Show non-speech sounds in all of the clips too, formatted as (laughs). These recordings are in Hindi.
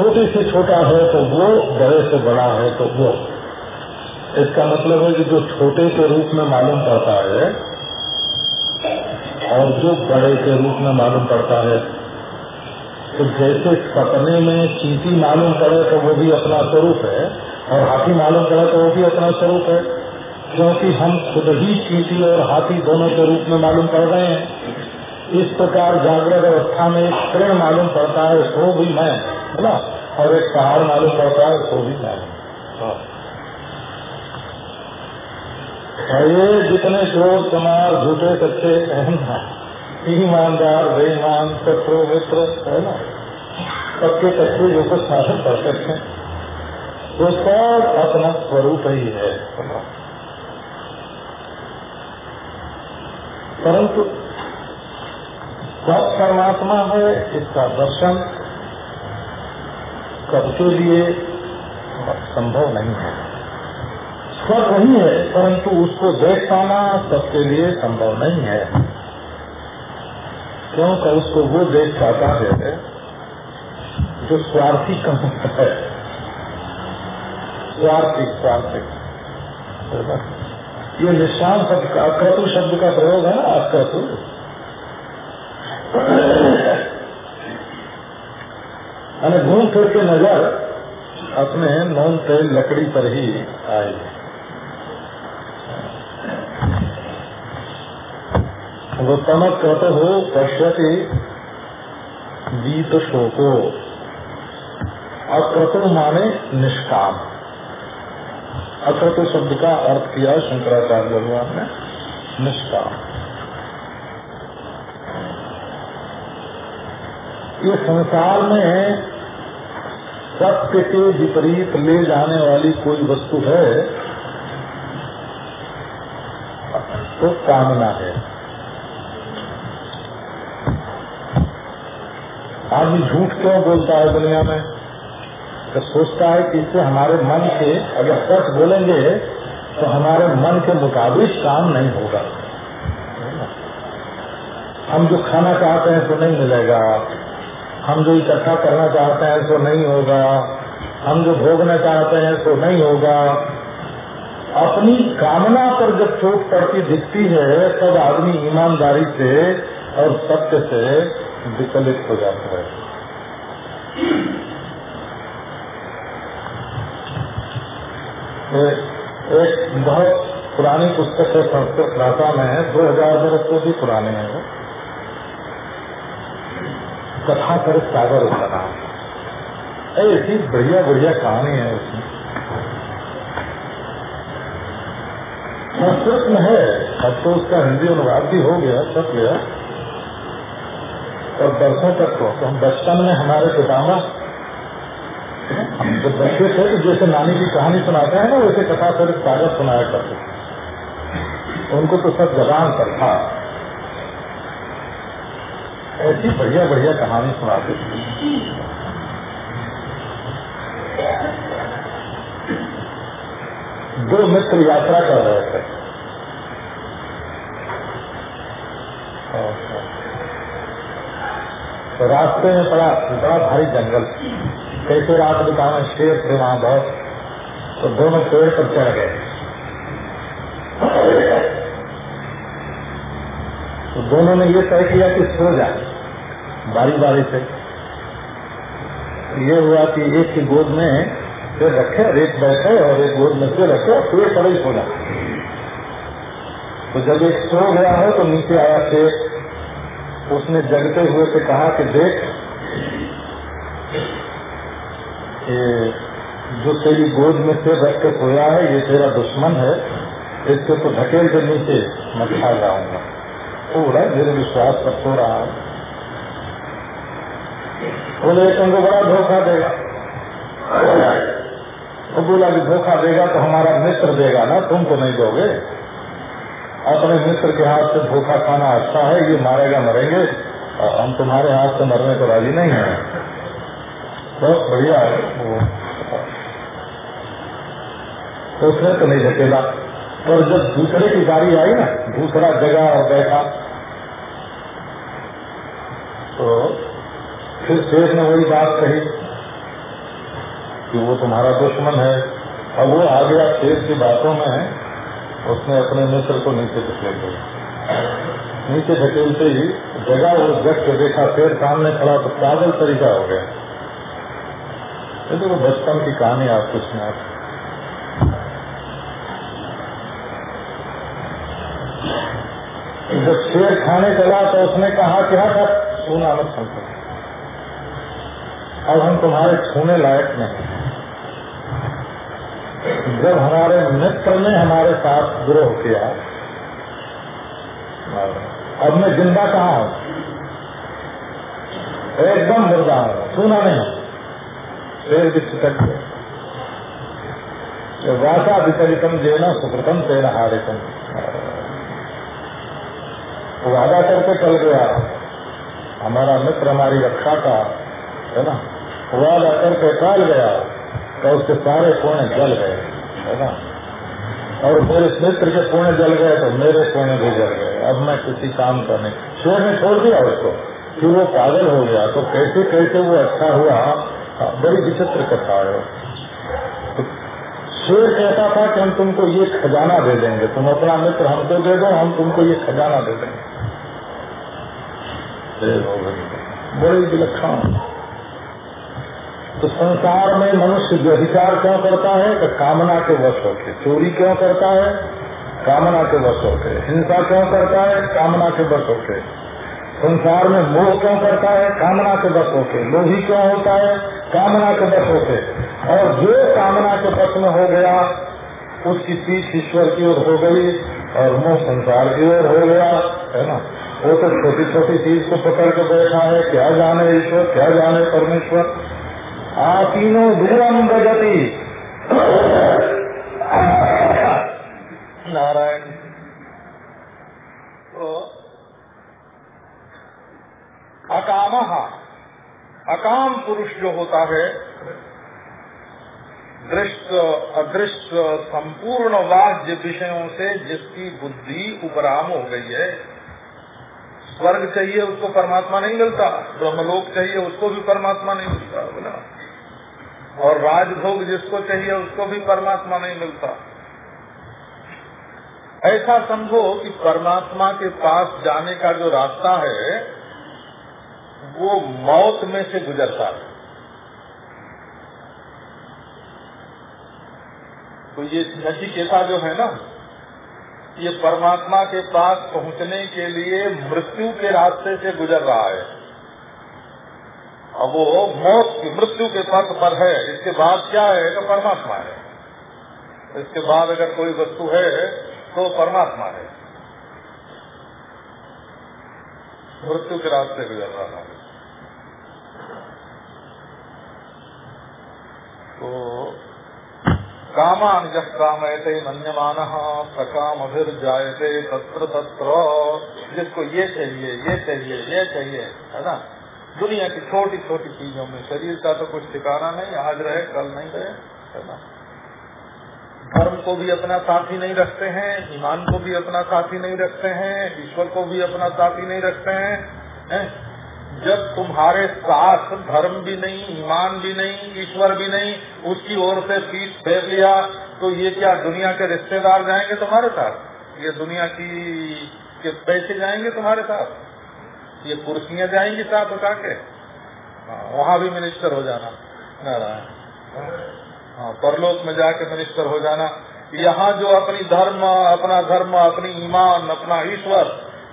छोटे से छोटा है तो वो, बड़े से बड़ा है तो वो। इसका मतलब है कि जो छोटे के रूप में मालूम पड़ता है और जो बड़े के रूप में मालूम पड़ता है तो जैसे सपने में चीटी मालूम पड़े तो वो भी अपना स्वरूप है, और हाथी मालूम पड़े तो वो भी अपना स्वरूप है। क्योंकि हम खुद ही चीटी और हाथी दोनों के रूप में मालूम पड़ रहे हैं। इस प्रकार जागृत अवस्था में एक प्रेम मालूम पड़ता है, सो भी मैं। है ना? और एक पहाड़ मालूम पड़ता है सो भी मैं और ये जितने चोर, चमार, झूठे सच्चे ईमानदार, बेईमान, शत्रु, मित्र, है ना? सबके कच्चे जो कुछ शासन करते हैं। वो सब अपना स्वरूप ही है। परंतु सब परमात्मा है, इसका दर्शन सबके लिए संभव नहीं है। सब वही है, परंतु उसको देख पाना सबके लिए संभव नहीं है। क्योंकि उसको वो देख पाता है जो स्वार्थी कम है। स्वार्थी स्वार्थी। ये निशान शब्द का अक्रतु शब्द का प्रयोग है ना अक्रतु अरे घूम फिर के नज़र अपने नौन तेल लकड़ी पर ही आए वो तमक कहते हो पश्यति गीत शोको अक्रतु माने निष्काम अक्रतु शब्द का अर्थ किया शंकराचार्य भगवान ने निष्काम ये संसार में सत्य के विपरीत ले जाने वाली कोई वस्तु है तो कामना है। आदमी झूठ क्यों बोलता है दुनिया में? तो सोचता है कि इससे हमारे मन के, अगर सच बोलेंगे तो हमारे मन के मुताबिक काम नहीं होगा। हम जो खाना चाहते हैं तो नहीं मिलेगा। हम जो इकट्ठा करना चाहते हैं तो नहीं होगा। हम जो भोगना चाहते हैं तो नहीं होगा। अपनी कामना पर जब चोट पड़ती दिखती है, तब आदमी ईमानदारी से और सत्य से विचलित हो जाता है। एक बहुत पुरानी पुस्तक है संस्कृत भाषा में, दो हज़ार वर्ष से भी पुराने हैं। वो कथा कर सागर नाम ऐसी बढ़िया बढ़िया कहानी है उसमें। संस्कृत में है अब तो उसका हिंदी अनुवाद भी हो गया सब गया। और वर्षों तक तो, तो हम बचपन में हमारे पितामा हम जब बच्चे थे तो जैसे नानी की कहानी सुनाते हैं ना वैसे कथा फिर कागज़ सुनाया करते उनको तो सब जबान पर था। ऐसी बढ़िया बढ़िया कहानी सुनाते दो मित्र यात्रा कर रहे थे। तो रास्ते में बड़ा बड़ा भारी जंगल। कैसे रात बिताना शेर थे वहाँ बहुत तो दोनों पेड़ पर चढ़ गए। तो दोनों ने ये तय किया कि सो जाए। बारी बारी से। ये हुआ कि एक की गोद में फिर रखे एक बैठे और एक गोद में फिर रखे, और फिर पड़े जाए तो जब एक सो गया हो तो नीचे आया शेर उसने जगते हुए से कहा कि देख जो तेरी गोद में से रख के सोया है, ये तेरा दुश्मन है, इसको तो धकेल के नीचे मैं खा जाऊँगा। थोड़ा मेरे विश्वास पर सो रहा है। बोले तुमको बड़ा धोखा देगा। वो बोला कि धोखा देगा तो हमारा मित्र देगा ना तुम तो नहीं दोगे? अपने मित्र के हाथ से धोखा खाना अच्छा है, ये मारेगा मरेंगे, और हम तुम्हारे हाथ से मरने को राज़ी नहीं है। बहुत बढ़िया है तो उसने तो नहीं धकेला और जब दूसरे की गाड़ी आई ना, दूसरा जगह और बैठा तो फिर शेष ने वही बात कही कि वो तुम्हारा दुश्मन है। अब वो आ गया शेष की बातों में उसने अपने मित्र को नीचे धकेल दिया। नीचे धकेलते ही जगह वो जग के देखा फिर सामने खड़ा तो पागल तरीका हो गया। ये तो बचपन की कहानी आपको सुना जब शेर खाने चला तो उसने कहा क्या था सोना मत समझो अब हम तुम्हारे छूने लायक नहीं जब हमारे मित्र ने हमारे साथ द्रोह किया, अब मैं ज़िंदा कहा हूँ? एकदम मुर्दा हूँ सुना नहीं। शेर भी छिटक गए वासा विचलितम जेना सुकृतम तेना हारितम। वादा करके चल गया। हमारा मित्र हमारी रक्षा का है ना? वादा करके टाल गया तो उसके सारे कोने जल गए है ना और मेरे मित्र के कोने जल गए तो मेरे कोने भी जल गए अब मैं किसी काम का नहीं शेर ने छोड़ दिया उसको कि वो पागल हो गया तो कैसे कैसे वो अच्छा हुआ बड़ी विचित्र कथा है शेर कहता था कि हम तुमको ये खजाना दे देंगे तुम अपना मित्र हमको दे दो हम तुमको ये खजाना दे देंगे बड़ी विलक्षण तो संसार में मनुष्य व्यभिचार क्यों करता है तो कामना के वश होके, चोरी क्यों करता है? कामना के वश होके। हिंसा क्यों करता है? कामना के वश होके। संसार में मोह क्यों करता है? कामना के वश होके। लोही क्यों होता है? कामना के वश होके। और जो कामना के वश में हो गया, उसकी पीठ ईश्वर की ओर हो गई और मोह संसार की ओर हो गया, है ना? वो तो छोटी छोटी चीज़ को पकड़ के बैठा है। क्या जाने ईश्वर? क्या जाने परमेश्वर? आतीनो दूरम गति नारायण। तो अकाम। अकाम पुरुष जो होता है, दृष्ट अदृश्य संपूर्ण वाद्य विषयों से जिसकी बुद्धि उपराम हो गई है, स्वर्ग चाहिए उसको परमात्मा नहीं मिलता, ब्रह्मलोक चाहिए उसको भी परमात्मा नहीं मिलता, बोला। और राजभोग जिसको चाहिए उसको भी परमात्मा नहीं मिलता। ऐसा समझो कि परमात्मा के पास जाने का जो रास्ता है, वो मौत में से गुजरता है। तो ये नचिकेता जो है ना, ये परमात्मा के पास पहुँचने के लिए मृत्यु के रास्ते से गुजर रहा है। अब वो मौत की मृत्यु के पथ पर है। इसके बाद क्या है? तो परमात्मा है। इसके बाद अगर कोई वस्तु है तो परमात्मा है। मृत्यु के रास्ते गुजर रहा है। तो कामान जब कामयते नन्यमान सकाम फिर जायते तत्र तत्र। जिसको ये चाहिए ये चाहिए ये चाहिए, है ना? दुनिया की छोटी छोटी चीज़ों में। शरीर का तो कुछ ठिकाना नहीं, आज रहे, कल नहीं रहे, है ना? धर्म को भी अपना साथी नहीं रखते हैं, ईमान को भी अपना साथी नहीं रखते हैं, ईश्वर को भी अपना साथी नहीं रखते हैं, है? जब तुम्हारे साथ धर्म भी नहीं, ईमान भी नहीं, ईश्वर भी नहीं, उसकी ओर से पीठ फेर लिया तो ये क्या दुनिया के रिश्तेदार जाएँगे तुम्हारे साथ? ये दुनिया की, के पैसे जाएँगे तुम्हारे साथ? ये कुर्सियाँ जाएँगी साथ उठा के हाँ, वहाँ भी मिनिस्टर हो जाना नारायण। हाँ परलोक में जाके मिनिस्टर हो जाना। यहाँ जो अपनी धर्म अपना धर्म अपनी ईमान अपना ईश्वर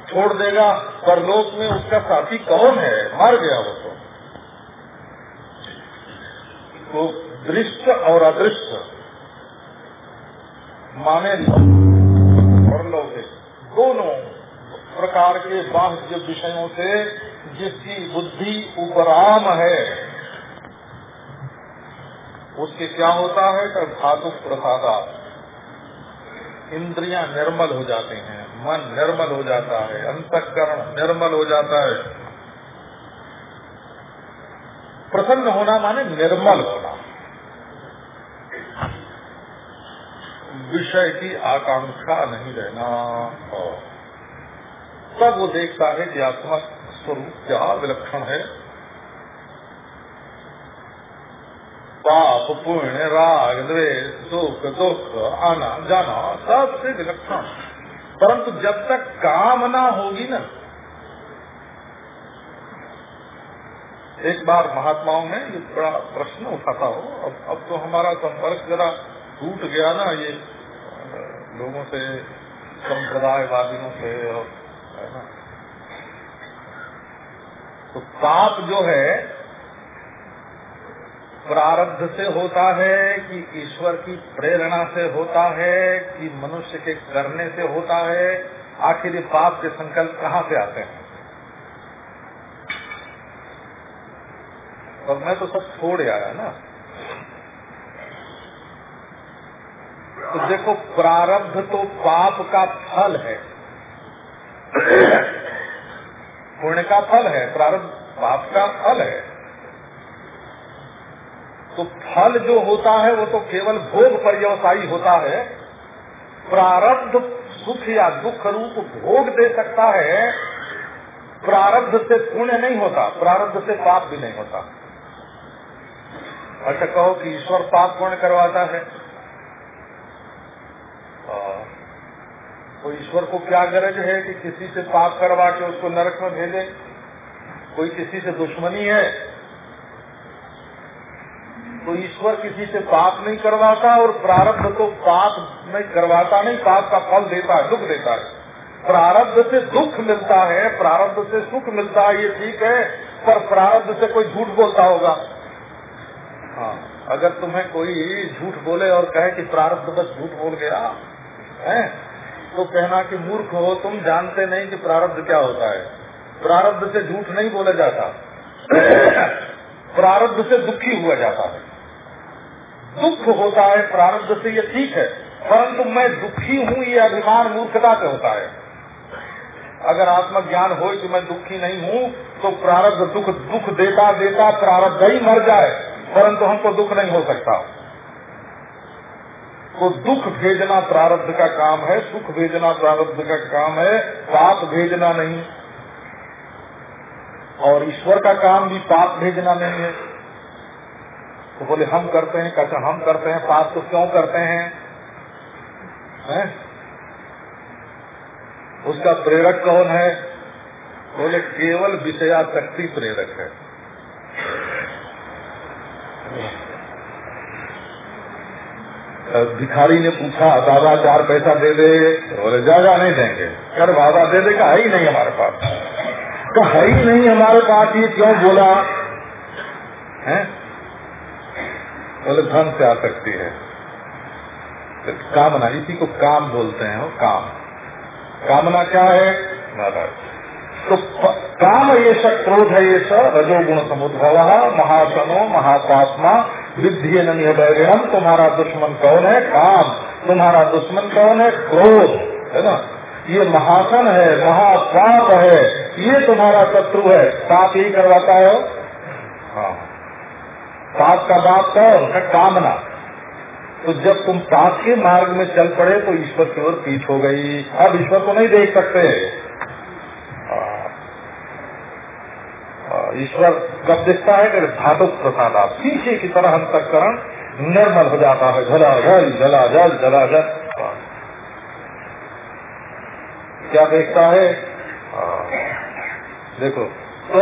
छोड़ देगा परलोक में उसका साथी कौन है? मर गया वो तो। तो दृष्ट और अदृष्ट माने परलौकिक दोनों। प्रकार के बाह्य विषयों से जिसकी बुद्धि उपराम है, उसके क्या होता है? कि धातु प्रसादा। इंद्रियाँ निर्मल हो जाते हैं, मन निर्मल हो जाता है, अंतकरण निर्मल हो जाता है। प्रसन्न होना माने निर्मल होना। विषय की आकांक्षा नहीं रहना। तब वो देखता है कि आत्मा स्वरूप क्या विलक्षण है। पाप, पुण्य, राग, द्वेष, सुख, दुख, आना, जाना सबसे विलक्षण। परंतु जब तक कामना होगी ना, एक बार महात्माओं में ये बड़ा प्रश्न उठाता हो, अब अब तो हमारा संपर्क जरा टूट गया ना ये लोगों से, संप्रदायवादियों से और तो पाप जो है, प्रारब्ध से होता है कि ईश्वर की प्रेरणा से होता है, कि मनुष्य के करने से होता है। आखिर ये पाप के संकल्प कहाँ से आते हैं? और मैं तो सब छोड़ आया ना? तो देखो, प्रारब्ध तो पाप का फल है। पुण्य का फल है, प्रारब्ध पाप का फल है। तो फल जो होता है, वो तो केवल भोग पर्यवसायी होता है। प्रारब्ध सुख या दुख रूप भोग दे सकता है। प्रारब्ध से पुण्य नहीं होता, प्रारब्ध से पाप भी नहीं होता। अच्छा कहो कि ईश्वर पाप पुण्य करवाता है। तो ईश्वर को क्या गरज है कि किसी से पाप करवा के उसको नरक में भेजे? कोई किसी से दुश्मनी है? तो ईश्वर किसी से पाप नहीं करवाता और प्रारब्ध तो पाप नहीं करवाता नहीं, पाप का फल देता है, दुख देता है। प्रारब्ध से दुख मिलता है, प्रारब्ध से सुख मिलता है, ये ठीक है, पर प्रारब्ध से कोई झूठ बोलता होगा। हाँ अगर तुम्हें कोई झूठ बोले और कहे कि प्रारब्ध बस झूठ बोल गया, है? तो कहना कि मूर्ख हो, तुम जानते नहीं कि प्रारब्ध क्या होता है। प्रारब्ध से झूठ नहीं बोला जाता। प्रारब्ध से दुखी हुआ जाता है। दुख होता है, प्रारब्ध से ये ठीक है, परंतु मैं दुखी हूँ, ये अभिमान मूर्खता से होता है। अगर आत्मज्ञान हो कि मैं दुखी नहीं हूँ तो प्रारब्ध दुख दुख देता देता प्रारब्ध ही मर जाए, परंतु हमको दुख नहीं हो सकता। तो दुख भेजना प्रारब्ध का काम है, सुख भेजना प्रारब्ध का काम है, पाप भेजना नहीं। और ईश्वर का काम भी पाप भेजना नहीं है। तो बोले, हम करते हैं, कहते हम करते हैं, पाप तो क्यों करते हैं? है? उसका प्रेरक कौन है? बोले, केवल विषया शक्ति प्रेरक है। भिखारी ने पूछा, दादा, चार पैसा दे दे। बोले, ज़्यादा नहीं देंगे। कर बाबा दे देगा है ही नहीं हमारे पास। तो है ही नहीं हमारे पास, ये क्यों बोला? है? बोले, धन से आ सकती है। तो कामना, इसी को काम बोलते हैं, वो काम। कामना क्या है? तो काम ये सब क्रोध है, ये सब रजोगुण समुद्भव महासनो महापात्मा विद्धि बैरिणम तुम्हारा दुश्मन कौन है? काम। तुम्हारा दुश्मन कौन है? क्रोध। है ना? ये महासन है, महापाप है, ये तुम्हारा शत्रु है। पाप ही करवाता है हाँ। पाप का बाप कौन? है कामना। तो जब तुम पाप के मार्ग में चल पड़े तो ईश्वर की ओर पीठ हो गई। अब ईश्वर को नहीं देख सकते। ईश्वर कब दिखता है कि धातु प्रसाद, पीछे की तरह अंतकरण निर्मल हो जाता है जला जल जला जल जला, जल। क्या देखता है? देखो तो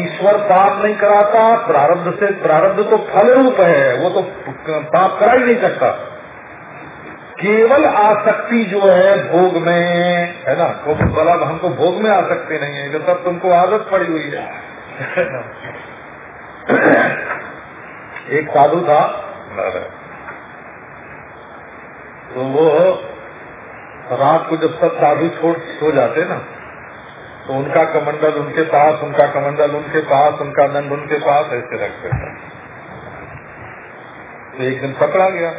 ईश्वर पाप नहीं कराता, प्रारब्ध से प्रारब्ध तो फल रूप है, वो तो पाप करा ही नहीं सकता। केवल आसक्ति जो है भोग में, है ना तो मतलब हमको भोग में आसक्ति नहीं है सब तुमको आदत पड़ी हुई है। एक साधु था। तो वो रात को जब सब साधु छोड़ सो जाते ना तो उनका कमंडल उनके पास, उनका कमंडल उनके पास, उनका दंड उनके पास ऐसे रखते थे। तो एक दिन पकड़ा गया।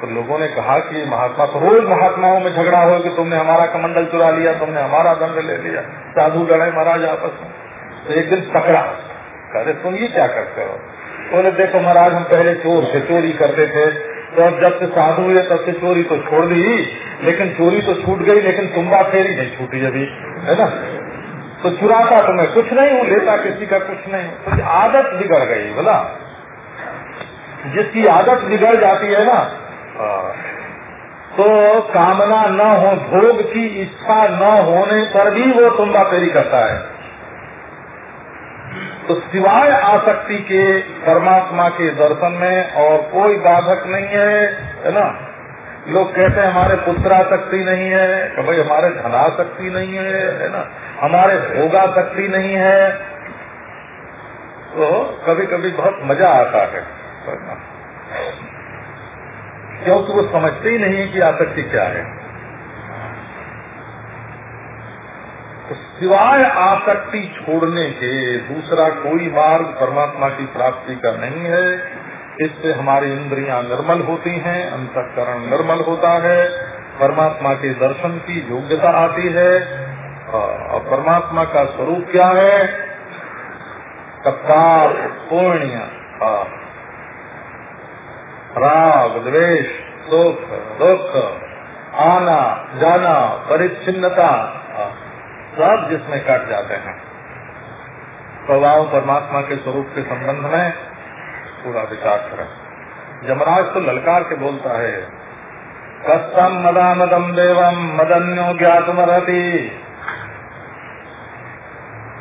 तो लोगों ने कहा कि महात्मा तो रोज महात्माओं में झगड़ा हो कि तुमने हमारा कमंडल चुरा लिया, तुमने हमारा दंड ले लिया। साधु लड़ाई महाराज आपस में। तो एक दिन पकड़ा। कहते, तुम ये क्या करते हो? बोले तो देखो महाराज, हम पहले चोर थे चोरी करते थे। तो अब जब से साधु हुए, तब से चोरी तो छोड़ दी। लेकिन चोरी तो छूट गई, लेकिन तुम्बा फेरी नहीं छूटी अभी, है ना? तो चुराता तो मैं कुछ नहीं हूँ, लेता किसी का कुछ नहीं तो आदत बिगड़ गई, बोला। जिसकी आदत बिगड़ जाती है ना तो कामना न हो, भोग की इच्छा न होने पर भी वो तुम्बा फेरी करता है। तो सिवाय आसक्ति के परमात्मा के दर्शन में और कोई बाधक नहीं है है ना? लोग कहते हैं, हमारे पुत्राशक्ति नहीं है। कि भाई, हमारे धनाशक्ति नहीं है है ना? हमारे भोगाशक्ति नहीं है। तो कभी कभी बहुत मज़ा आता है। क्योंकि वो समझते ही नहीं है कि आसक्ति क्या है। तो सिवाय आसक्ति छोड़ने के दूसरा कोई मार्ग परमात्मा की प्राप्ति का नहीं है। इससे हमारी इंद्रियाँ निर्मल होती हैं, अंतकरण निर्मल होता है, परमात्मा के दर्शन की योग्यता आती है। और परमात्मा का स्वरूप क्या है? कपाल पुण्य राग, द्वेष सुख दुख, आना, जाना, परिच्छिन्नता, सब जिसमें कट जाते हैं। स्वभाव परमात्मा के स्वरूप के संबंध में पूरा विचार करें। जमराज तो ललकार के बोलता है कस्तम मदा मदम देवम मदन्यो ज्ञातमरति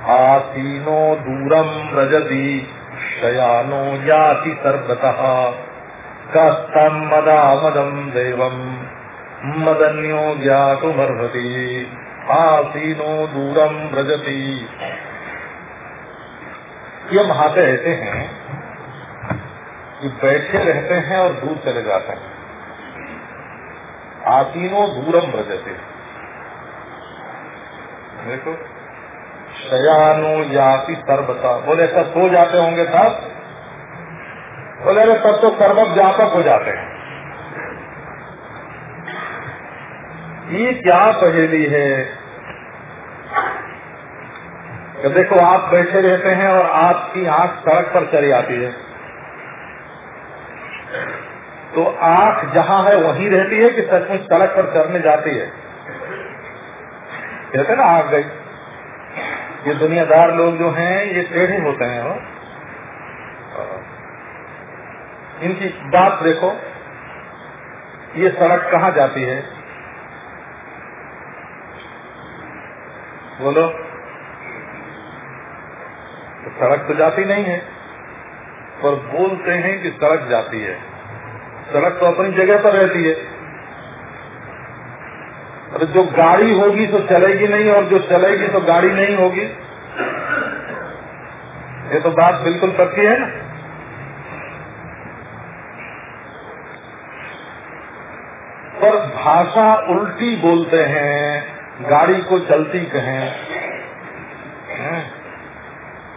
आसीनो दूरम रजति शयानो जाति सर्वतः। मदम मदन्यो आसीनो दूरम व्रजती। ये महाते ऐसे हैं कि बैठे रहते हैं और दूर चले जाते हैं। आसीनो दूरम व्रजते। देखो, शयानो याति सर्वता बोले, ऐसा सो जाते होंगे सब बोले, अरे सब तो सर्वत व्यापक हो जाते हैं। ये क्या पहेली है? कि देखो, आप बैठे रहते हैं और आपकी आँख सड़क पर चली आती है। तो आँख जहाँ है, वहीं रहती है कि सचमुच सड़क पर चढ़ने जाती है? कहते ना, आग गई। ये दुनियादार लोग जो हैं, ये टेढ़े होते हैं वो इनकी बात देखो, ये सड़क कहाँ जाती है? बोलो। तो सड़क तो जाती नहीं है, पर बोलते हैं कि सड़क जाती है। सड़क तो अपनी जगह पर रहती है। अरे जो गाड़ी होगी तो चलेगी नहीं, और जो चलेगी तो गाड़ी नहीं होगी। ये तो बात बिल्कुल पक्की है ना पर भाषा उल्टी बोलते हैं, गाड़ी को चलती कहें।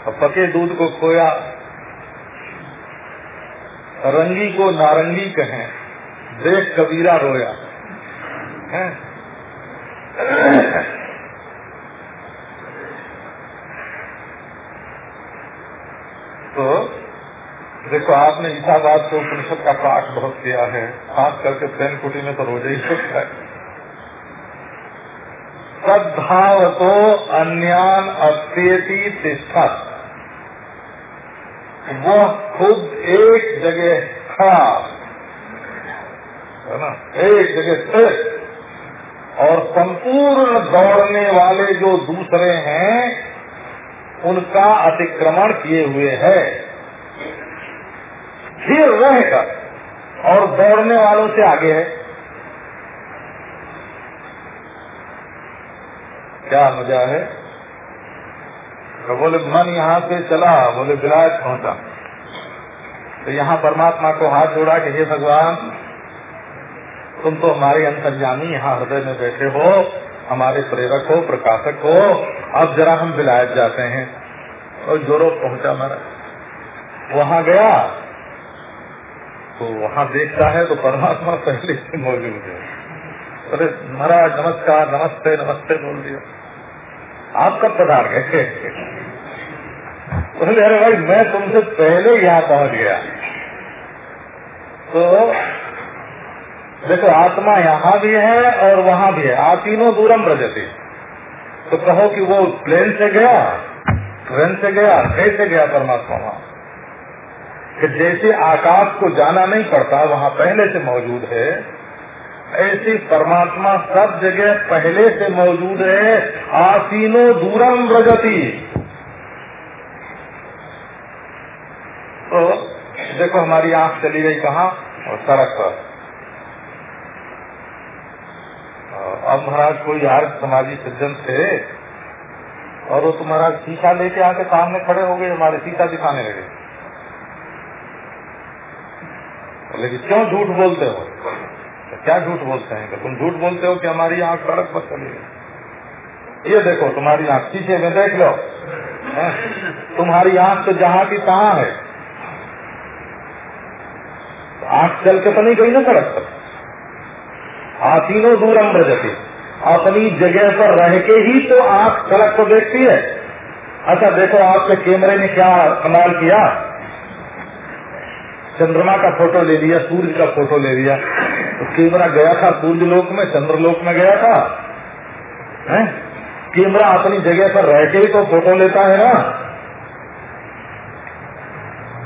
पके दूध को खोया, रंगी को नारंगी कहें, देख कबीरा रोया। है? तो देखो, आपने ईसाबाद के उपनिषद का पाठ बहुत किया है। खास करके प्रेम कुटी में तो रोज़े ही होता है। सद्भाव तो अन्यान अत्येति तिष्ठत वो खुद एक जगह खड़ा है ना? एक जगह स्थित और संपूर्ण दौड़ने वाले जो दूसरे हैं, उनका अतिक्रमण किए हुए है। फिर रहेगा और दौड़ने वालों से आगे है। क्या मज़ा है? तो बोले, मन यहाँ से चला। बोले, विलायत पहुँचा। तो यहाँ परमात्मा को हाथ जोड़ा कि, हे भगवान, तुम तो हमारे अंतर्जामी यहाँ हृदय में बैठे हो, हमारे प्रेरक हो, प्रकाशक हो, अब जरा हम विलायत जाते हैं। और जोरो पहुँचा मेरा वहाँ गया तो वहाँ देखता है तो परमात्मा पहले से मौजूद है। अरे, महाराज, नमस्कार, नमस्ते नमस्ते बोल दिया। आप कब पधार गए? बोले, अरे भाई, मैं तुमसे पहले यहाँ पहुँच गया। तो देखो, आत्मा यहाँ भी है और वहाँ भी है। आप तीनों दूरम ब्रजते। तो कहो कि वो प्लेन से गया ट्रेन से गया कैसे गया परमात्मा वहाँ? कि जैसे आकाश को जाना नहीं पड़ता, वहाँ पहले से मौजूद है, ऐसी परमात्मा सब जगह पहले से मौजूद है, आसीनो दूरम ब्रजती तो देखो हमारी आँख चली गई कहा? और सड़क पर। अब महाराज कोई यार समाजी सज्जन थे, और वो तुम्हारा शीशा लेके आके सामने खड़े हो गए, हमारे शीशा दिखाने लगे। लेकिन क्यों झूठ बोलते हो? तो क्या झूठ बोलते हैं? तुम झूठ बोलते हो कि हमारी आँख सड़क पर चली गई ये देखो, तुम्हारी आँख शीशे में देख लो। तुम्हारी आँख तो जहाँ की तहाँ है। तो आँख चल के तो नहीं गई ना सड़क पर आसीनो दूरम ब्रजती अपनी जगह पर रह के ही तो आँख सड़क को देखती है। अच्छा देखो, आपके कैमरे ने क्या कमाल किया? चंद्रमा का फ़ोटो ले लिया, सूर्य का फ़ोटो ले लिया। तो कैमरा गया था सूर्य लोक में, चंद्रलोक में गया था। कैमरा अपनी जगह पर रह के ही तो फ़ोटो लेता है ना।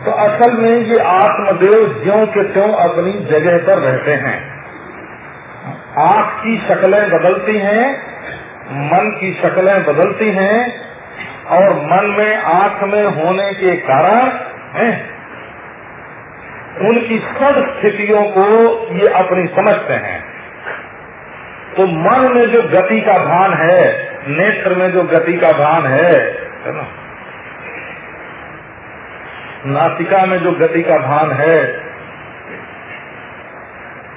तो असल में ये आत्मदेव ज्यो के त्यों अपनी जगह पर रहते हैं। आँख की शक्लें बदलती हैं, मन की शक्लें बदलती हैं, और मन में आँख में होने के कारण उनकी सब स्थितियों को ये अपनी समझते हैं। तो मन में जो गति का भान है, नेत्र में जो गति का भान है ना? नासिका में जो गति का भान है,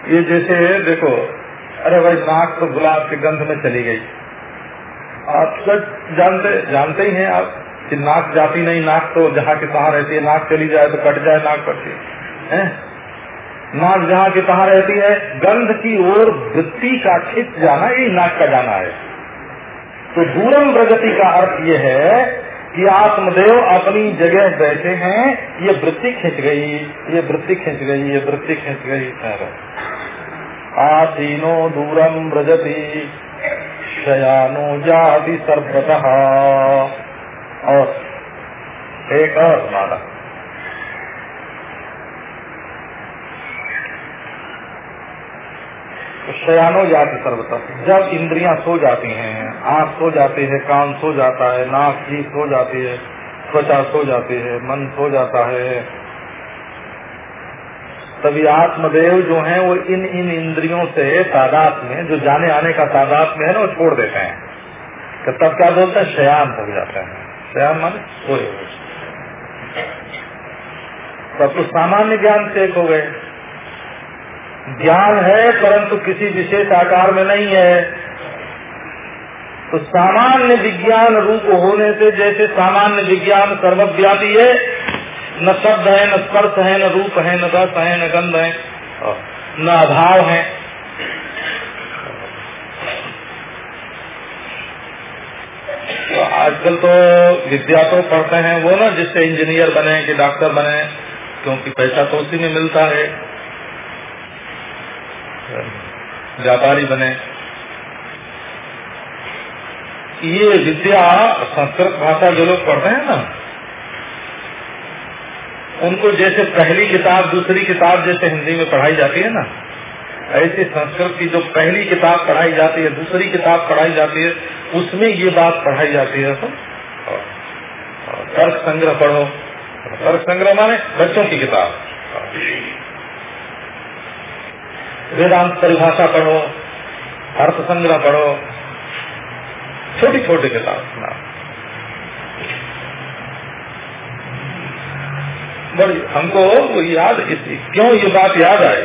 ये जैसे, देखो, अरे भाई, नाक तो गुलाब के गंध में चली गई। आप सब जानते जानते ही हैं आप कि नाक जाती नहीं, नाक तो जहाँ के तहाँ रहती है नाक चली जाए तो कट जाए नाक कटती नाक जहाँ की तहाँ रहती है, गंध की ओर वृत्ति का खिंच जाना यही नाक का जाना है। तो दूरम प्रगति का अर्थ ये है कि आत्मदेव अपनी जगह बैठे हैं, ये वृत्ति खिंच गई, ये वृत्ति खिंच गई, ये वृत्ति खिंच गई आसीनो दूरम व्रजति शयानो जाति सर्वतः। और एक और माला। शयानो जाति सर्वतः जब इंद्रियाँ सो जाती हैं, आँख सो जाती है, कान सो जाता है, नाक, जीभ सो जाती है, त्वचा सो जाती है, मन सो जाता है। तभी आत्मदेव जो हैं, वो इन इन इंद्रियों से तादाद में, जो जाने आने का तादाद में है ना, वो छोड़ देते हैं। तो तब क्या बोलते हैं? शयान हो जाते हैं। शयान माने सोए तब तो सामान्य ज्ञान से एक हो गए। ज्ञान है, परंतु किसी विशेष आकार में नहीं है। तो सामान्य विज्ञान रूप होने से जैसे सामान्य विज्ञान सर्वव्यापी है, न शब्द है, न स्पर्श है, न रूप है, न रस है, न गंध है न अभाव है। तो आजकल तो विद्या तो पढ़ते हैं वो ना, जिससे इंजीनियर बने कि डॉक्टर बने क्योंकि पैसा तो उसी में मिलता है। व्यापारी बने। ये विद्या संस्कृत भाषा जो लोग पढ़ते हैं ना, उनको जैसे पहली किताब, दूसरी किताब जैसे हिंदी में पढ़ाई जाती है ना, ऐसी संस्कृत की जो पहली किताब पढ़ाई जाती है, दूसरी किताब पढ़ाई जाती है, उसमें ये बात पढ़ाई जाती है। तो तर्क संग्रह पढ़ो। तर्क संग्रह माने बच्चों की किताब। वेदांत परिभाषा पढ़ो, अर्थ संग्रह पढ़ो छोटी छोटी किताब बड़ी, हमको वो याद क्यों ये बात याद आए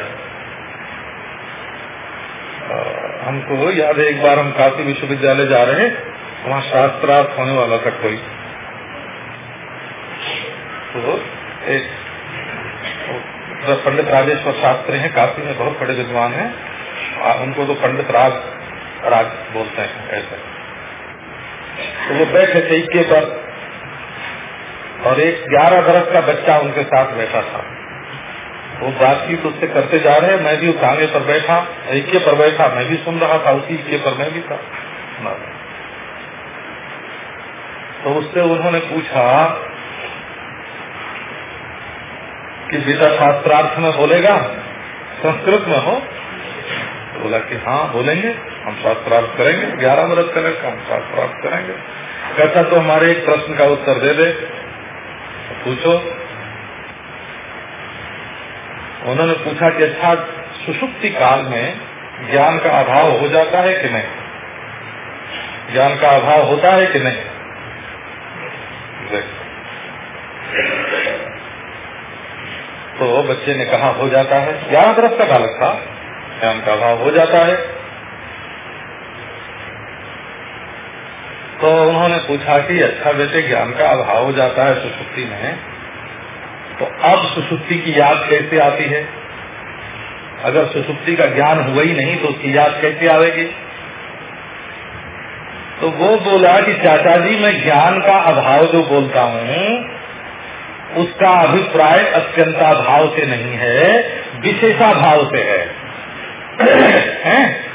हमको याद है, एक बार हम काशी विश्वविद्यालय जा रहे हैं, वहाँ शास्त्रार्थ होने वाला था कोई। तो एक पंडित राजेश्वर शास्त्री हैं, काशी में बहुत बड़े विद्वान हैं उनको तो पंडित राज राज बोलते हैं, ऐसे। तो वो बैठे थे इक्के पर, और एक ग्यारह बरस का बच्चा उनके साथ बैठा था। वो बातचीत उससे करते जा रहे मैं भी उस आगे पर बैठा, इक्के पर बैठा, मैं भी सुन रहा था, उसी इक्के पर मैं भी था। तो उससे उन्होंने पूछा कि बेटा शास्त्रार्थ में बोलेगा, संस्कृत में हो तो बोला कि हाँ बोलेंगे, हम शास्त्रार्थ करेंगे, ग्यारह बरस का लड़का हम शास्त्रार्थ करेंगे। कैसा तो हमारे एक प्रश्न का उत्तर दे दे। पूछो। उन्होंने पूछा कि अच्छा सुषुप्ति काल में ज्ञान का अभाव हो जाता है कि नहीं? ज्ञान का अभाव होता है कि नहीं? तो बच्चे ने कहा, हो जाता है। ग्यारह बरस का बालक था। ज्ञान का अभाव हो जाता है। तो उन्होंने पूछा कि अच्छा बेटे, ज्ञान का अभाव हो जाता है सुसुप्ति में तो अब सुसुप्ति की याद कैसे आती है? अगर सुसुप्ति का ज्ञान हुआ ही नहीं तो उसकी याद कैसे आवेगी? तो वो बोला कि, चाचा जी, मैं ज्ञान का अभाव जो बोलता हूँ उसका अभिप्राय अत्यंता भाव से नहीं है विशेषा भाव से है। (clears throat) हैं?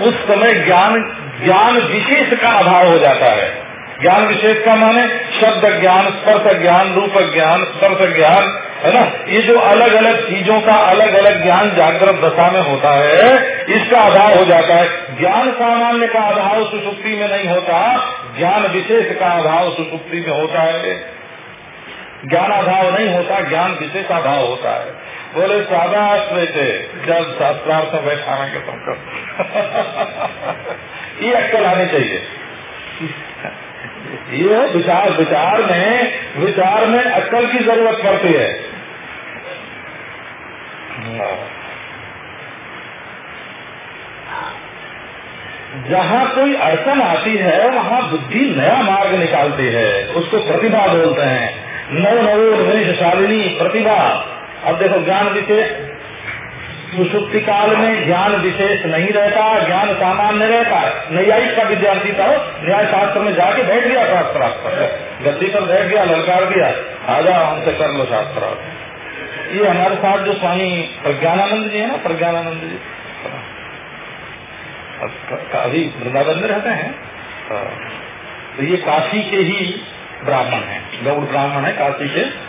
उस समय ज्ञान ज्ञान विशेष का अभाव हो जाता है। ज्ञान विशेष का माने शब्द ज्ञान, स्पर्श ज्ञान, रूप ज्ञान, स्पर्श ज्ञान, है ना? ये जो अलग अलग चीज़ों का अलग अलग ज्ञान जागृत दशा में होता है, इसका अभाव हो जाता है। ज्ञान सामान्य का अभाव सुसुप्ति में नहीं होता, ज्ञान विशेष का अभाव सुसुप्ति में होता है। ज्ञानाभाव नहीं होता, ज्ञान विशेषाभाव होता है। बोले सादाश बेटे जब शास्त्रार्थ बैठाना के तुमको (laughs) ये अक्कल आनी चाहिए। ये विचार विचार में विचार में अक्कल की ज़रूरत पड़ती है। जहाँ कोई अड़चन आती है, वहाँ बुद्धि नया मार्ग निकालती है। उसको प्रतिभा बोलते हैं। नव नवो शालिनी प्रतिभा। अब देखो, ज्ञान विशेष। सुसुप्ति काल में ज्ञान विशेष नहीं रहता, ज्ञान सामान्य रहता है। न्यायिक का विद्यार्थी था न्याय शास्त्र में जाके बैठ गया शास्त्रार्थ गद्दी पर बैठ गया, ललकार दिया, आजा हमसे कर लो शास्त्रार्थ ये हमारे साथ जो स्वामी प्रज्ञानानंद जी है ना, प्रज्ञानानंद जी। अभी वृंदावन में रहते हैं। तो ये काशी के ही ब्राह्मण है। गौड़ ब्राह्मण है, काशी के।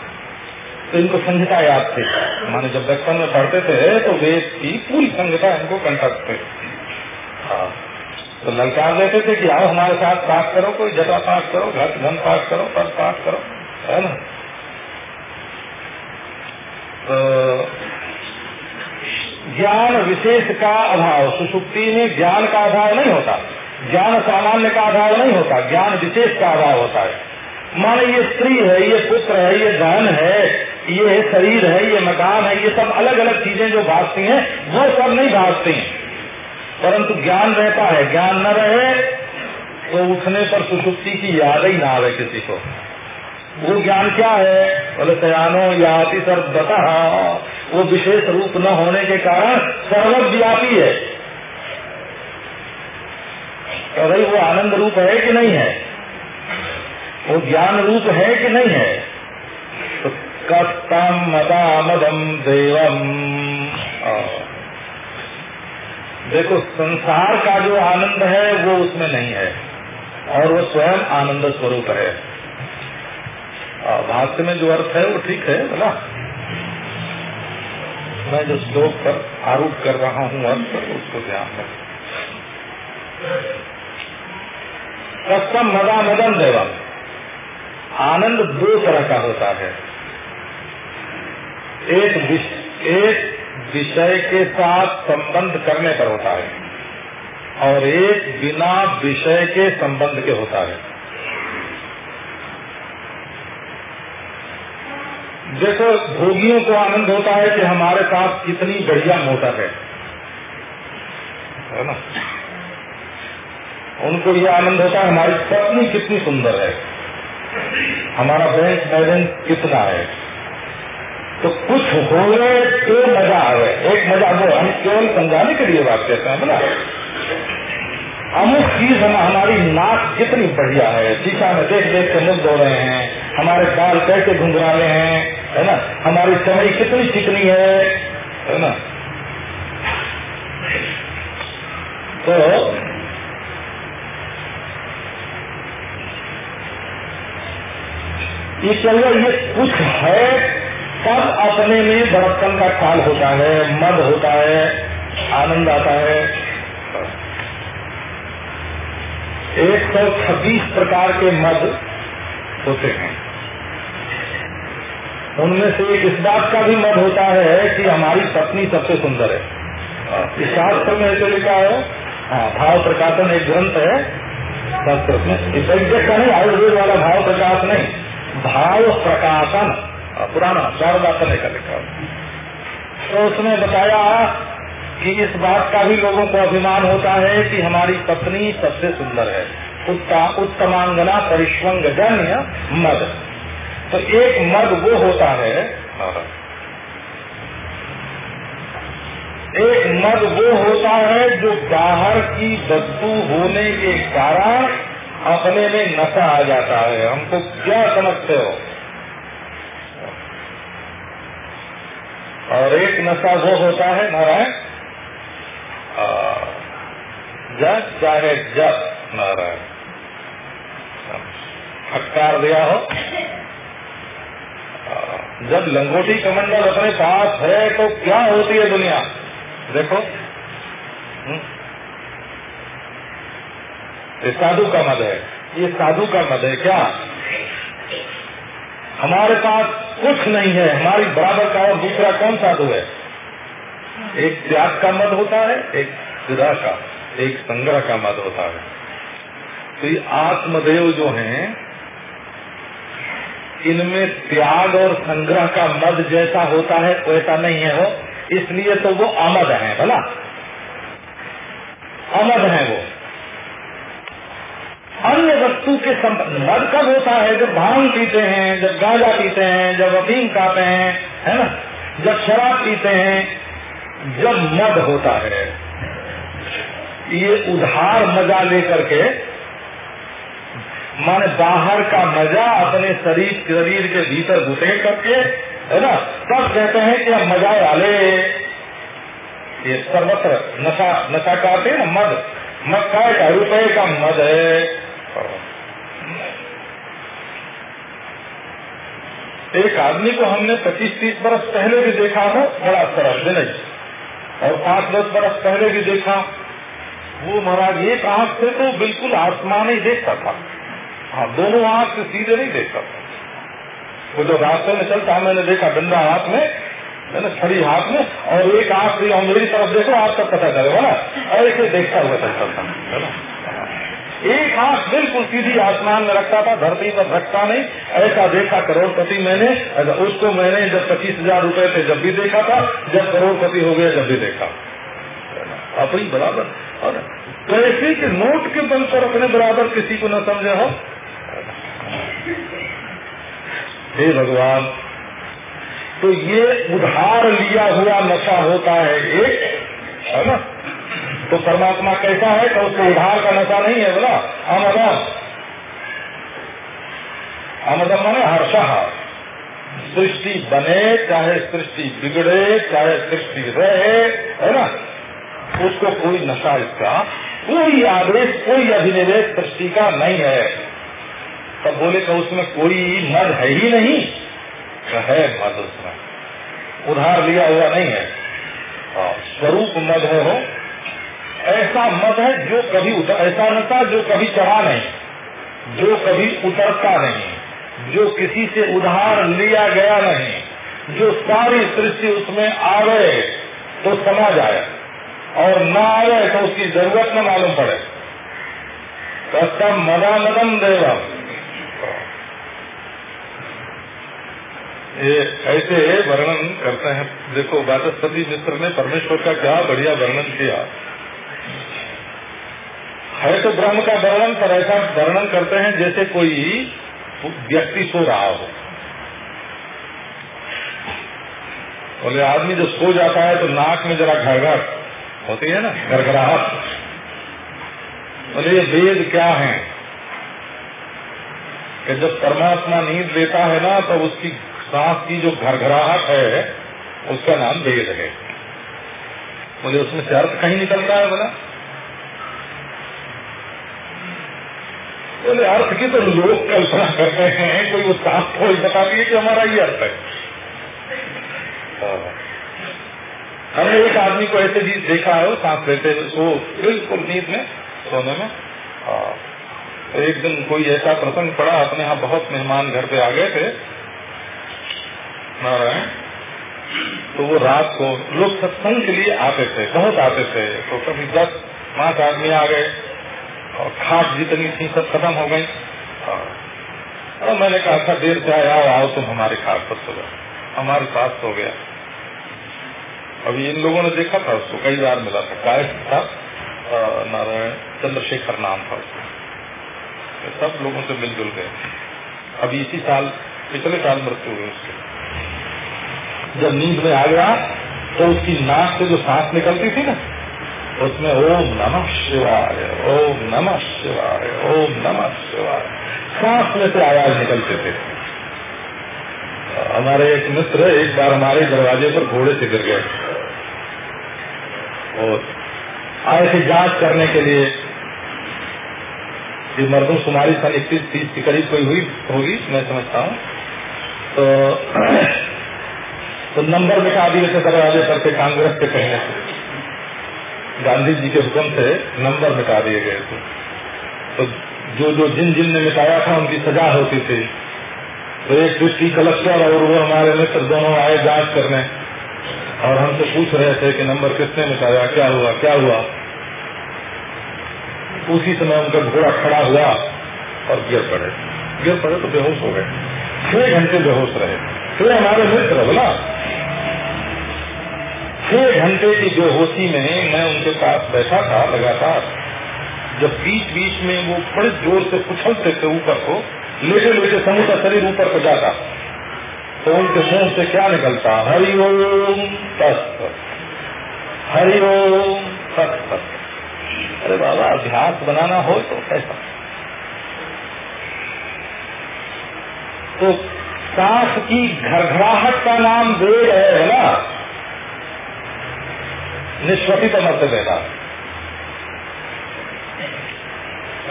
तो इनको संहिता याद थे। माने जब बचपन में पढ़ते थे तो वेद की पूरी संहिता इनको कंठस्थ थे। हाँ। तो ललकार देते थे कि आओ हमारे साथ पाठ करो, कोई जटा पाठ करो, घट घन पाठ करो पद पाठ करो। है ना? तो ज्ञान विशेष का अभाव, सुसुप्ति में ज्ञान का अभाव नहीं होता। ज्ञान सामान्य का अभाव नहीं होता। ज्ञान विशेष का अभाव होता है। माने ये स्त्री है, ये पुत्र है, ये धन है, ये शरीर है, ये मकान है, ये सब अलग अलग चीज़ें जो भागती हैं, वो सब नहीं भागती। परंतु ज्ञान रहता है, ज्ञान न रहे तो उठने पर सुसुप्ति की याद ही ना आवे किसी को। वो ज्ञान क्या है? बोले, सयानो याति बता वो विशेष रूप न होने के कारण सर्वव्यापी है। तो भाई वो आनंद रूप है कि नहीं है? वो ज्ञान रूप है कि नहीं है? तो कस्तम मदा मदम देवम देखो, संसार का जो आनंद है, वो उसमें नहीं है। और वो स्वयं आनंद स्वरूप है। भाष्य में जो अर्थ है, वो ठीक है, बोला। मैं जो श्लोक पर आरोप कर रहा हूँ, अर्थ उसको ध्यान रखें। कस्तम मदा मदन देवम आनंद दो तरह का होता है। एक एक विषय के साथ संबंध करने पर होता है और एक बिना विषय के संबंध के होता है। देखो भोगियों को आनंद होता है कि हमारे पास कितनी बढ़िया मोटर है है ना? उनको ये आनंद होता है, हमारी पत्नी कितनी सुंदर है। हमारा बैंक बैलेंस कितना है? तो कुछ हो गए तो मज़ा आ गए एक मज़ा वो हम केवल समझाने के लिए बात कहते हैं बोला अमुक चीज़ हम, हमारी नाक कितनी बढ़िया है, शीशा में देख देख के मुख दो रहे हैं, हमारे बाल कैसे घुंघराले हैं, है ना? हमारी चमड़ी कितनी चिकनी है है ना? तो इसलिए ये कुछ है सब अपने में बड़प्पन का काल होता है, मद होता है, आनंद आता है। एक सौ छब्बीस प्रकार के मद होते हैं। उनमें से एक इस बात का भी मद होता है कि हमारी पत्नी सबसे सुंदर है। इस शास्त्र में ऐसे लिखा है हाँ भाव प्रकाशन एक ग्रंथ है शास्त्र में। इस का नहीं, आयुर्वेद वाला भाव प्रकाश नहीं। भाव प्रकाशन पुराना शारदा का लेकर लिखा तो उसने बताया कि इस बात का भी लोगों को अभिमान होता है कि हमारी पत्नी सबसे सुंदर है। उत्तमांगना परिश्वंग जन्य मद। तो एक मद वो होता है। एक मद वो होता है जो बाहर की वस्तु होने के कारण अपने में नशा आ जाता है। हमको क्या समझते हो? और एक नशा वो होता है, नारायण। जब चाहे जब, नारायण। फटकार दिया हो। जब लंगोटी कमंडल अपने पास है तो क्या होती है दुनिया? देखो। हुँ? ये साधु का मद है। ये साधु का मद है क्या? हमारे पास कुछ नहीं है। हमारी बराबर का और दूसरा कौन साधु है? एक त्याग का मद होता है, एक विदा का, एक संग्रह का मद होता है। तो ये आत्मदेव जो हैं, इनमें त्याग और संग्रह का मद जैसा होता है, वैसा नहीं है वो। इसलिए तो वो अमद है, भला? अमद है वो अन्य वस्तु के मद कब होता है? जब भाँग पीते हैं, जब गांजा पीते हैं, जब अफीम खाते हैं, है ना? जब शराब पीते हैं, जब मद होता है। ये उधार मज़ा लेकर के, माने बाहर का मज़ा अपने शरीर शरीर के भीतर घुसे करके, है ना? तब कहते हैं कि हम मज़ा वाले ये सर्वत्र नशा नशा कहते हैं ना, मद। मद का रुपए का मद है। एक आदमी को हमने पच्चीस, तीस बरस पहले भी देखा हो बड़ा सरल नहीं। और पाँच, दस बरस पहले भी देखा। वो महाराज एक आँख से तो बिल्कुल आसमान ही देखता था। हाँ दोनों आँख से सीधे नहीं देखता था। वो जो रास्ते में चलता है, मैंने देखा डंडा हाथ में, मैंने छड़ी हाथ में, और एक आँख से मेरी तरफ़ देखो आपका पता करेगा ना? ऐसे देखता हुआ चलता था, है ना? एक हाथ बिल्कुल सीधी आसमान में रखता था, धरती पर रखता नहीं। ऐसा देखा करोड़पति मैंने उसको मैंने जब पच्चीस हज़ार रूपए थे जब भी देखा था, जब करोड़पति हो गया, जब भी देखा। अपनी बराबर। और पैसे के नोट के बल पर अपने बराबर किसी को न समझे हो। हे भगवान तो ये उधार लिया हुआ नशा होता है एक, है ना? तो परमात्मा कैसा है तो उसको उधार का नशा नहीं है बोला अमदम। अमदम माने हर्षा। सृष्टि बने चाहे सृष्टि बिगड़े चाहे सृष्टि रहे है ना? उसको कोई नशा इसका कोई आदेश कोई अभिनिवेश सृष्टि का नहीं है। तब बोले तो उसमें कोई मद है ही नहीं। है मद उसमें। उधार लिया हुआ नहीं है। हाँ, स्वरूप मद है हो ऐसा मत है जो कभी उतर, ऐसा नशा जो कभी चढ़ा नहीं, जो कभी उतरता नहीं, जो किसी से उधार लिया गया नहीं, जो सारी सृष्टि उसमें आवे तो समा जाए, और न आवे तो उसकी ज़रूरत न मालूम पड़े। तब मदानदम देवम। ये ऐसे वर्णन करते हैं। देखो, वाचस्पति मित्र ने परमेश्वर का क्या बढ़िया वर्णन किया। है तो ब्रह्म का वर्णन पर ऐसा वर्णन करते हैं जैसे कोई व्यक्ति सो रहा हो। बोले, आदमी जब सो जाता है तो नाक में जरा घरघर होती है ना घरघराहट बोले, ये वेद क्या है? कि जब परमात्मा नींद लेता है ना तो उसकी सांस की जो घरघराहट है, उसका नाम वेद है। बोले, उसमें से अर्थ कहीं निकलता है बोला। बोले, अर्थ की तो लोग कल्पना करते हैं, कोई वो साफ़ थोड़ी बता दिए कि हमारा ये अर्थ है। हाँ। हमने एक आदमी को ऐसे भी देखा है सांस लेते वो बिल्कुल नींद में, सोने में। हाँ। तो एक दिन कोई ऐसा प्रसंग पड़ा, अपने यहाँ बहुत मेहमान घर पे आ गए थे, नारायण। तो वो रात को लोग सत्संग के लिए आते थे, बहुत आते थे। तो कभी दस पाँच आदमी आ गए। और खाद जितनी थी सब खत्म हो गई। और मैंने कहा था देर से आया आओ तुम हमारे खाद पर सो हमारे पास सो गया। अभी इन लोगों ने देखा था उसको, कई बार मिला था। काय था नारायण चंद्रशेखर नाम था उसका। सब लोगों से मिलजुल गए। अभी इसी साल, पिछले साल मृत्यु हुई उसकी। जब नींद में आ गया तो उसकी नाक से जो सांस निकलती थी ना उसमें ओम नमः शिवाय, ओम नमः शिवाय, ओम नमः शिवाय। सांस में से आवाज़ निकलते थे। हमारे एक मित्र एक बार हमारे दरवाजे पर घोड़े से गिर गए। और आए थे जाँच करने के लिए। कि मर्दों सुमारी सन इक्कीस तीस के करीब कोई हुई, होगी, मैं समझता हूँ। तो (clears throat) तो नंबर मिटा दिए थे दरवाजे पर थे कांग्रेस के कहने से। गांधी जी के हुक्म से नंबर मिटा दिए गए थे। तो जो जो जिन जिन ने मिटाया था, उनकी सजा होती थी। तो एक डिस्ट्रिक्ट कलेक्टर और वो हमारे मित्र दोनों आए जाँच करने और हमसे पूछ रहे थे कि नंबर किसने मिटाया, क्या हुआ क्या हुआ? उसी समय उनका घोड़ा खड़ा हुआ और गिर पड़े। गिर पड़े तो बेहोश हो गए। छह घंटे बेहोश रहे। फिर हमारे मित्र बोला छह घंटे की बेहोशी में मैं उनके पास बैठा था, लगातार, जब बीच बीच में वो बड़े ज़ोर से उछलते थे ऊपर को, लेटे लेटे समूचा शरीर ऊपर को जाता। तो उनके मुँह से क्या निकलता? हरिओम तस्त हरिओम तस्त अरे बाबा, अभ्यास बनाना हो तो कैसा? तो सांस की घरघराहट का नाम वेद है ना? निष्वसित मत देना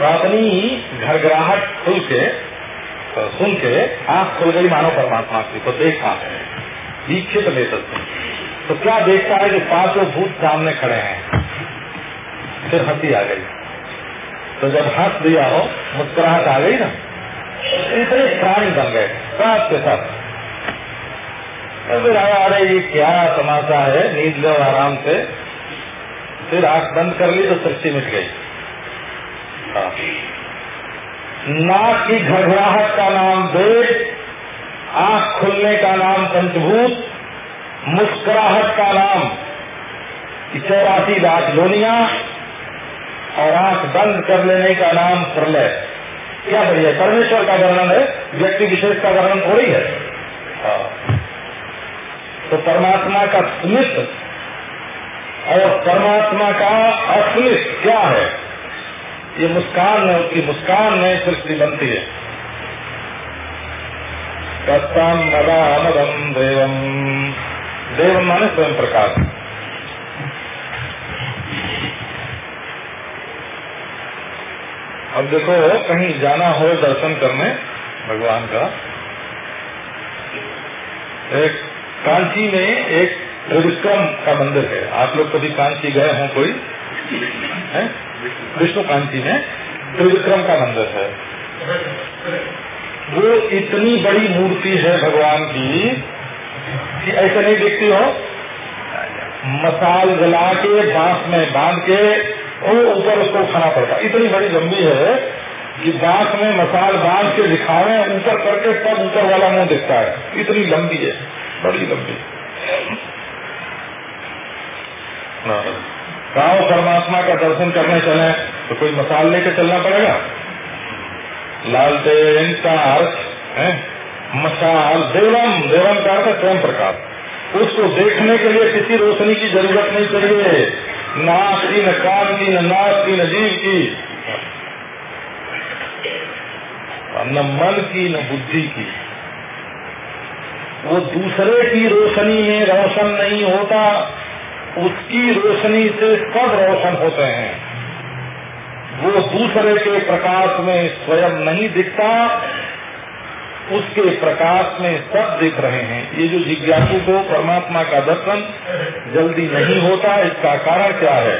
अपनी घरघराहट खुल के तो सुन के आँख खुल गई मानो परमात्मा की तो देखा दीक्षित ले सकते तो क्या देखता है कि पाँचों भूत सामने खड़े हैं? फिर हँसी आ गई। तो जब हंस दिया हो, मुस्कुराहट आ गई ना? इतने प्राणी बन गए सब के सब फिर आया अरे ये क्या तमाशा है, नींद लो आराम से फिर आँख बंद कर ली तो सृष्टि मिट गई हाँ। नाक की घरघराहट का नाम वेद, आँख खुलने का नाम पंचभूत, मुस्कुराहट का नाम चौरासी लाख लोनिया और आँख बंद कर लेने का नाम प्रलय क्या बढ़िया, परमेश्वर का वर्णन है, व्यक्ति विशेष का वर्णन थोड़ी है हाँ। तो परमात्मा का स्मित और परमात्मा का अस्मित क्या है? ये मुस्कान है उसकी मुस्कान में सृष्टि बनती है। कस्तम मदा मदम देवम देवम माने स्वयं प्रकाश। अब देखो, कहीं जाना हो दर्शन करने, भगवान का, एक कांची में एक त्रिविक्रम का मंदिर है। आप लोग कभी कांची गए हों कोई? विष्णु कांची में त्रिविक्रम का मंदिर है। वो इतनी बड़ी मूर्ति है भगवान की कि ऐसे नहीं देखती हो? मसाल जला के, बाँस में बाँध के, वो ऊपर उसको उठाना पड़ता इतनी बड़ी लंबी है कि बाँस में मसाल बाँध के दिखावे ऊपर करके तब ऊपर वाला मुँह दिखता है। इतनी लंबी है। बड़ी लंबी। गाँव परमात्मा का दर्शन करने चले तो कोई मसाल लेके चलना पड़ेगा? लालटेन का अर्थ है, मसाल देवम देवम का अर्थ स्वयं प्रकाश उसको देखने के लिए किसी रोशनी की ज़रूरत नहीं चाहिए नाक की, न कान की, न नाक की, न जीव की। न मन की, न बुद्धि की। वो दूसरे की रोशनी में रोशन नहीं होता, उसकी रोशनी से सब रोशन होते हैं? वो दूसरे के प्रकाश में स्वयं नहीं दिखता, उसके प्रकाश में सब दिख रहे हैं। ये जो जिज्ञासु को परमात्मा का दर्शन जल्दी नहीं होता, इसका कारण क्या है?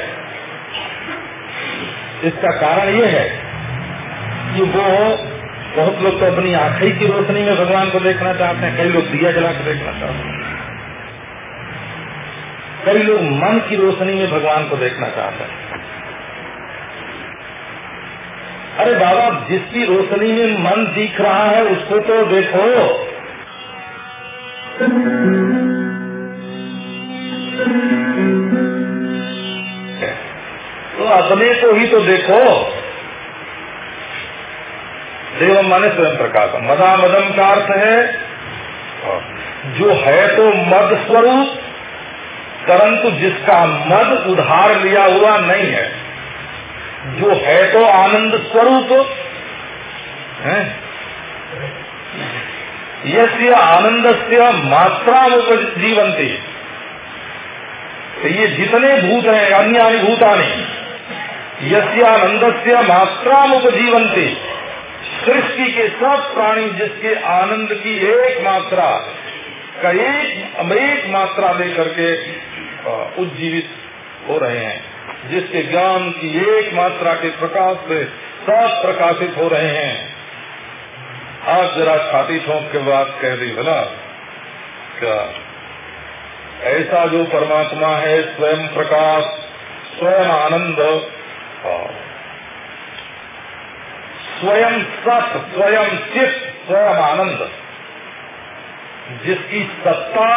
इसका कारण ये है कि वो बहुत लोग तो अपनी आखिरी की रोशनी में भगवान को देखना चाहते हैं, कई लोग दिया जला कर देखना चाहते हैं। कई लोग मन की रोशनी में भगवान को देखना चाहते हैं। अरे बाबा, जिसकी रोशनी में मन दिख रहा है, उसको तो देखो। तो अपने को ही तो देखो। देव माने स्वयं प्रकाश। मदा मदम का अर्थ है, जो है तो मद स्वरूप, परंतु जिसका मद उधार लिया हुआ नहीं है, जो है तो आनंद स्वरूप, है? यस्य आनंद से मात्रा जीवंती तो ये जितने भूत हैं अन्य भूतानि यस्यानंद से मात्रा उपजीवंती सृष्टि के सब प्राणी जिसके आनंद की एक मात्रा का एक एक मात्रा लेकर के उज्जीवित हो रहे हैं, जिसके ज्ञान की एक मात्रा के प्रकाश से सब प्रकाशित हो रहे हैं। आज जरा छाती ठोंक के बात कह दी बोला क्या? ऐसा जो परमात्मा है, स्वयं प्रकाश, स्वयं आनंद स्वयं सत स्वयं चित स्वयं आनंद जिसकी सत्ता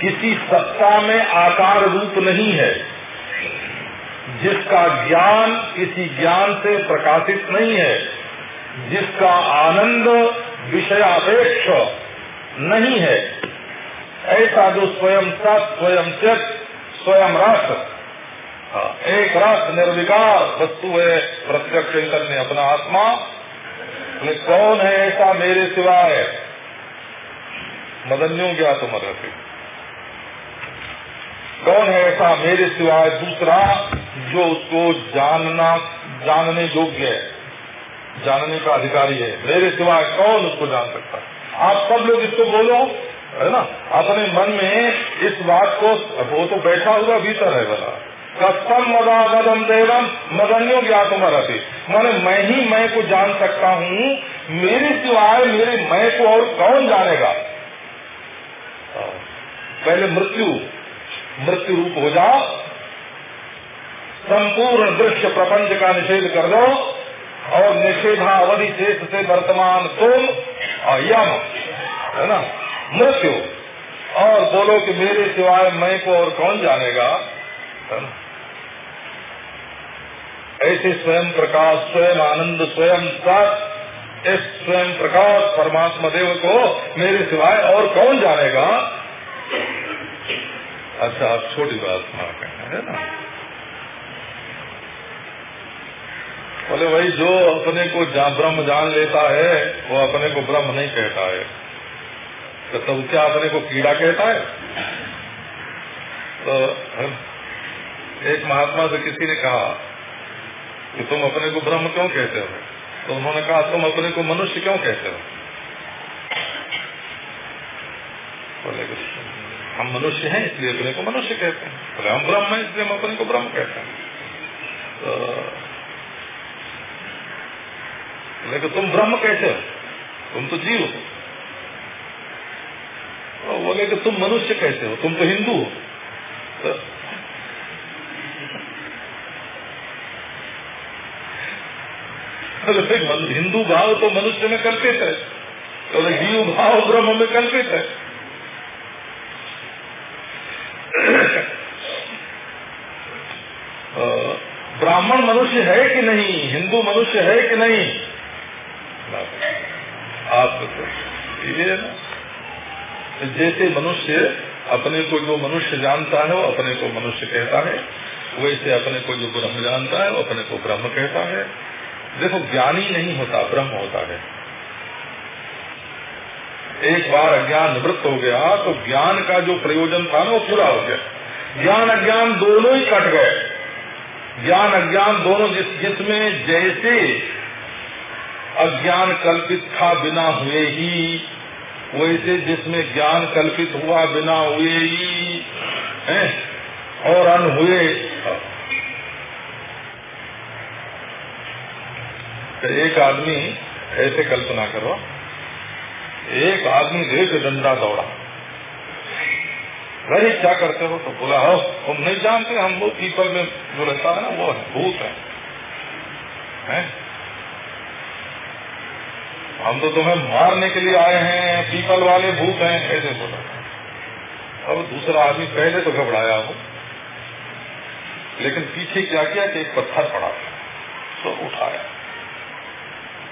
किसी सत्ता में आकार रूप नहीं है जिसका ज्ञान किसी ज्ञान से प्रकाशित नहीं है जिसका आनंद विषयापेक्ष नहीं है ऐसा जो स्वयं सत स्वयं चित स्वयं हाँ, एक रस निर्विकार वस्तु है प्रत्यक्ष चैतन्य अपना आत्मा। कौन है ऐसा मेरे सिवाय? मदन्यों ज्ञात तो मदद कौन है ऐसा मेरे सिवाय दूसरा जो उसको जानना, जानने योग्य है? जानने का अधिकारी है। मेरे सिवाय कौन उसको जान सकता है? आप सब लोग इसको बोलो, है ना? अपने मन में इस बात को, वो तो बैठा हुआ भीतर है बता कस्तम मदा मदम देवम मदन्यो ज्ञात मरती मैंने मैं ही मैं को जान सकता हूँ, मेरे सिवाय मेरे मैं को और कौन जानेगा? पहले मृत्यु मृत्यु रूप हो जाओ, संपूर्ण दृश्य प्रपंच का निषेध कर दो, और निषेधावधि शेष से वर्तमान तुम यम है ना? मृत्यु। और बोलो कि मेरे सिवाय मैं को और कौन जानेगा? ऐसे स्वयं प्रकाश स्वयं आनंद स्वयं सत इस स्वयं प्रकाश परमात्मा देव को मेरे सिवाय और कौन जानेगा? अच्छा आप छोटी बात सुना कहना है ना? बोले भाई जो अपने को जा, ब्रह्म जान लेता है वो अपने को ब्रह्म नहीं कहता है। तो तब क्या अपने को कीड़ा कहता है? तो एक महात्मा से किसी ने कहा कि तुम अपने को ब्रह्म क्यों कहते हो? तो उन्होंने कहा, तुम अपने को मनुष्य क्यों कहते हो? बोले, हम मनुष्य हैं, इसलिए अपने को मनुष्य कहते हैं। बोले, हम ब्रह्म हैं, इसलिए हम अपने को ब्रह्म कहते हैं। तो बोले तुम ब्रह्म कैसे हो? तुम तो जीव हो। तो बोले कि तुम मनुष्य कैसे हो? तुम तो हिंदू हो। तो हिंदू भाव तो मनुष्य में कल्पित है। तो जीव भाव ब्रह्म में कल्पित है। ब्राह्मण मनुष्य है कि नहीं? हिंदू मनुष्य है कि नहीं? आप ये ना। जैसे मनुष्य अपने को जो मनुष्य जानता है, वो अपने को मनुष्य कहता है। वैसे अपने को जो ब्रह्म जानता है, वो अपने को ब्रह्म कहता है। देखो, ज्ञानी नहीं होता, ब्रह्म होता है। एक बार अज्ञान निवृत्त हो गया तो ज्ञान का जो प्रयोजन था ना, वो पूरा हो गया। ज्ञान अज्ञान दोनों ही कट गए। ज्ञान अज्ञान दोनों जिस, जिसमें जैसे अज्ञान कल्पित था, बिना हुए ही, वैसे जिसमें ज्ञान कल्पित हुआ, बिना हुए ही, है, और अन हुए तो एक आदमी ऐसे कल्पना करो एक आदमी देख डंडा दौड़ा। भाई क्या करते हो तो बोला हो तुम नहीं जानते हम वो पीपल में जो रहता है ना वो भूत है, है? हम तो तुम्हें मारने के लिए आए हैं पीपल वाले भूत हैं ऐसे बोला। अब दूसरा आदमी पहले तो घबराया हो लेकिन पीछे क्या किया कि एक पत्थर पड़ा तो उठाया।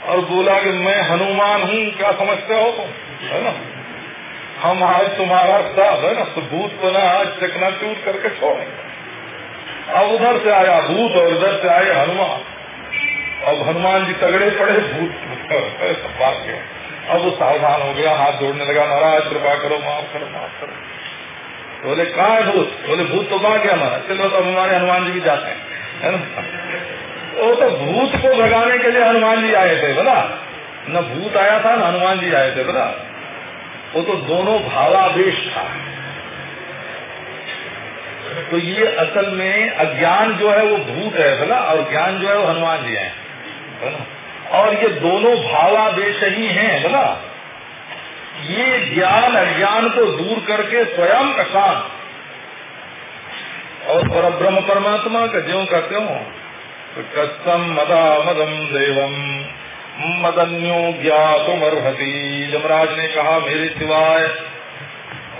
और बोला कि मैं हनुमान हूँ, क्या समझते हो तुम? है ना? हम आज तुम्हारा साथ, है ना? तो भूत को ना आज चकना चूर करके छोड़ेंगे। अब उधर से आया भूत और उधर से आए हनुमान। अब हनुमान जी तगड़े पड़े भूत बात अब वो सावधान हो गया, हाथ जोड़ने लगा महाराज कृपा करो, माफ़ करो माफ़ करो। बोले, कहा है भूत? बोले, भूत तो कहा गया हमारा चलो तो हमारे हनुमान जी भी जाते हैं। वो तो भूत को भगाने के लिए हनुमान जी आए थे बोला न भूत आया था, न हनुमान जी आए थे बोला वो तो दोनों भावावेश था। तो ये असल में अज्ञान जो है वो भूत है बोला और ज्ञान जो है वो हनुमान जी है ना और ये दोनों भावादेश ही हैं बोला ये ज्ञान अज्ञान को दूर करके स्वयं अशांत और पर ब्रह्म परमात्मा का ज्यो का त्यों कस्तम मदा मदम देवम मदन्यो ज्ञातुम अर्हति यमराज ने कहा, मेरे सिवाय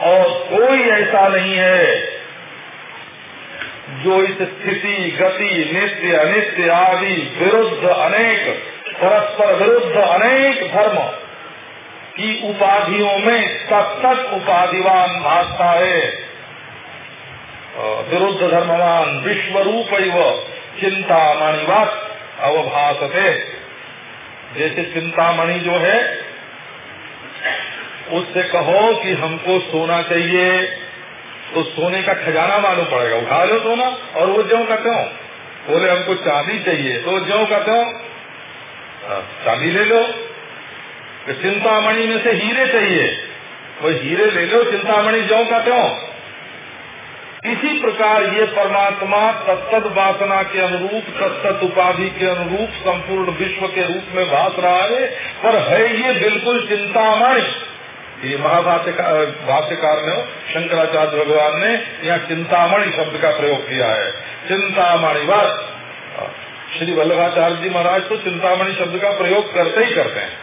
और कोई ऐसा नहीं है जो इस स्थिति, गति, नित्य, अनित्य आदि विरुद्ध अनेक, परस्पर विरुद्ध अनेक धर्म की उपाधियों में तत्त उपाधिवान भाषता है। विरुद्ध धर्मवान विश्व रूप चिंता मणिवत अवभाषते जैसे चिंतामणि जो है उससे कहो कि हमको सोना चाहिए तो सोने का खजाना मालूम पड़ेगा। उठा लो सोना और वो ज्यो का क्यों बोले हमको चांदी चाहिए तो ज्यो का क्यों हाँ, चांदी ले लो। तो चिंतामणि में से हीरे चाहिए। वो हीरे ले लो चिंतामणि ज्यो का क्यों इसी प्रकार ये परमात्मा तत्त वासना के अनुरूप तत्त उपाधि के अनुरूप, संपूर्ण विश्व के रूप में भाष रहा है, पर है ये बिल्कुल चिंता चिंतामणि। ये महाभाष्यकार ने शंकराचार्य भगवान ने यहाँ चिंतामणि शब्द का प्रयोग किया है। चिंतामणि बस। श्री वल्लभाचार्य जी महाराज तो चिंतामणि शब्द का प्रयोग करते ही करते हैं,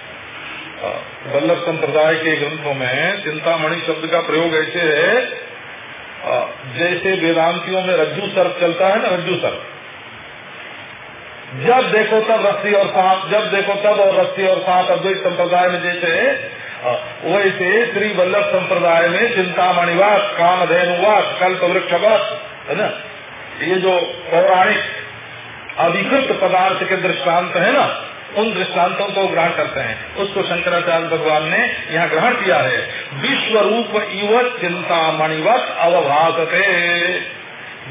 वल्लभ संप्रदाय के ग्रंथों में चिंतामणि शब्द का प्रयोग ऐसे है जैसे वेदांतियों में रज्जू सर्प चलता है ना, रज्जू सर्प। जब देखो तब रस्सी और सांप, जब देखो तब और रस्सी और सांप, अद्वैत संप्रदाय में जैसे वैसे श्री वल्लभ संप्रदाय में चिंतामणिवास, कामधेनुवास कल्प वृक्षवास है ना? ये जो पौराणिक अधिकृत पदार्थ के दृष्टांत है ना उन दृष्टांतों को ग्रहण करते हैं। उसको शंकराचार्य भगवान ने यहाँ ग्रहण किया है। विश्व रूप इव चिंतामणिवत अवभाषते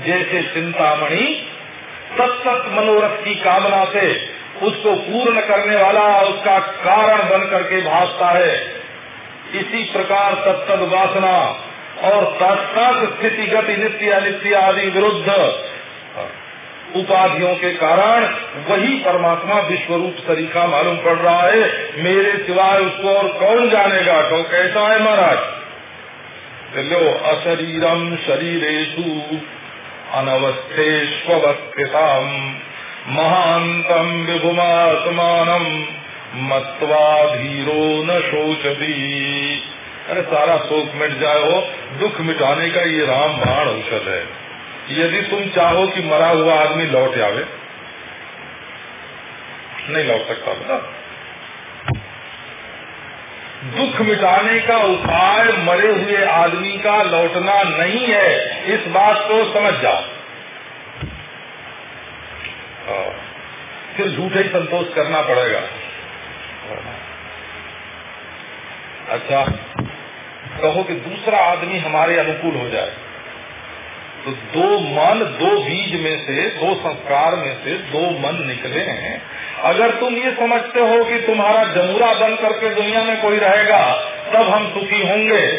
जैसे चिंतामणि सतत मनोरथ की कामना से उसको पूर्ण करने वाला उसका कारण बन करके भासता है। इसी प्रकार तत्त वासना और तत्त स्थिति गति नित्य अनित्य आदि विरुद्ध उपाधियों के कारण वही परमात्मा विश्व रूप सरीखा मालूम पड़ रहा है। मेरे सिवाय उसको और कौन जानेगा? तो कैसा है महाराज? लो अशरीरम शरीरेशु अनवस्थेष्वस्थितम महांतम विभुमात्मान मत्वा धीरो न शोचती। अरे सारा शोक मिट जाए हो, दुख मिटाने का ये राम बाण औषध है। यदि तुम चाहो कि मरा हुआ आदमी लौट आवे, नहीं लौट सकता बता दुख मिटाने का उपाय मरे हुए आदमी का लौटना नहीं है, इस बात को समझ जाओ हाँ। फिर झूठे ही संतोष करना पड़ेगा। अच्छा कहो कि दूसरा आदमी हमारे अनुकूल हो जाए। तो दो मन, दो बीज में से, दो संस्कार में से दो मन निकले हैं। अगर तुम ये समझते हो कि तुम्हारा जमूरा बन करके दुनिया में कोई रहेगा, तब हम सुखी होंगे?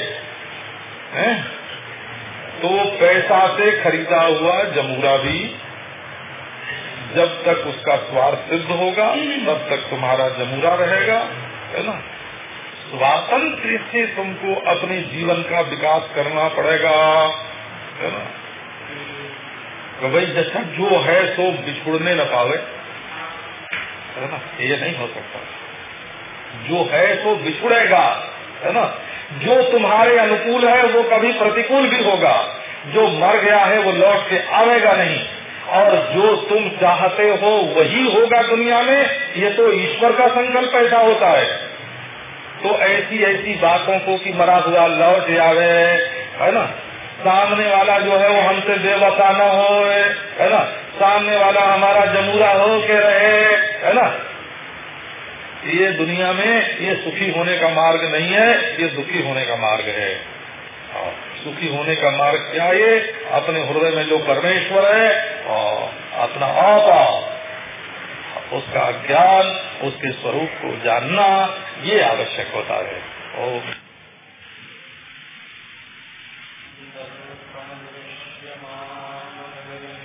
तो पैसा से खरीदा हुआ जमूरा भी, जब तक उसका स्वार्थ सिद्ध होगा, तब तक तुम्हारा जमूरा रहेगा, है ना? स्वातंत्र से तुमको अपने जीवन का विकास करना पड़ेगा, है ना? तो भाई जो है सो बिछुड़ने न पावे। है ना? ये नहीं हो सकता। जो है सो बिछुड़ेगा। है ना? जो तुम्हारे अनुकूल है, वो कभी प्रतिकूल भी होगा। जो मर गया है, वो लौट के आवेगा नहीं। और जो तुम चाहते हो, वही होगा दुनिया में। ये तो ईश्वर का संकल्प ऐसा होता है। तो ऐसी ऐसी बातों को कि मरा हुआ लौट आवे है ना? सामने वाला जो है वो हमसे बेवफा न हो है ना? सामने वाला हमारा जमूरा हो के रहे, है ना? ये दुनिया में ये सुखी होने का मार्ग नहीं है, ये दुखी होने का मार्ग है। सुखी होने का मार्ग क्या ये अपने हृदय में जो परमेश्वर है और अपना आपा, उसका ज्ञान, उसके स्वरूप को जानना, ये आवश्यक होता है। ओ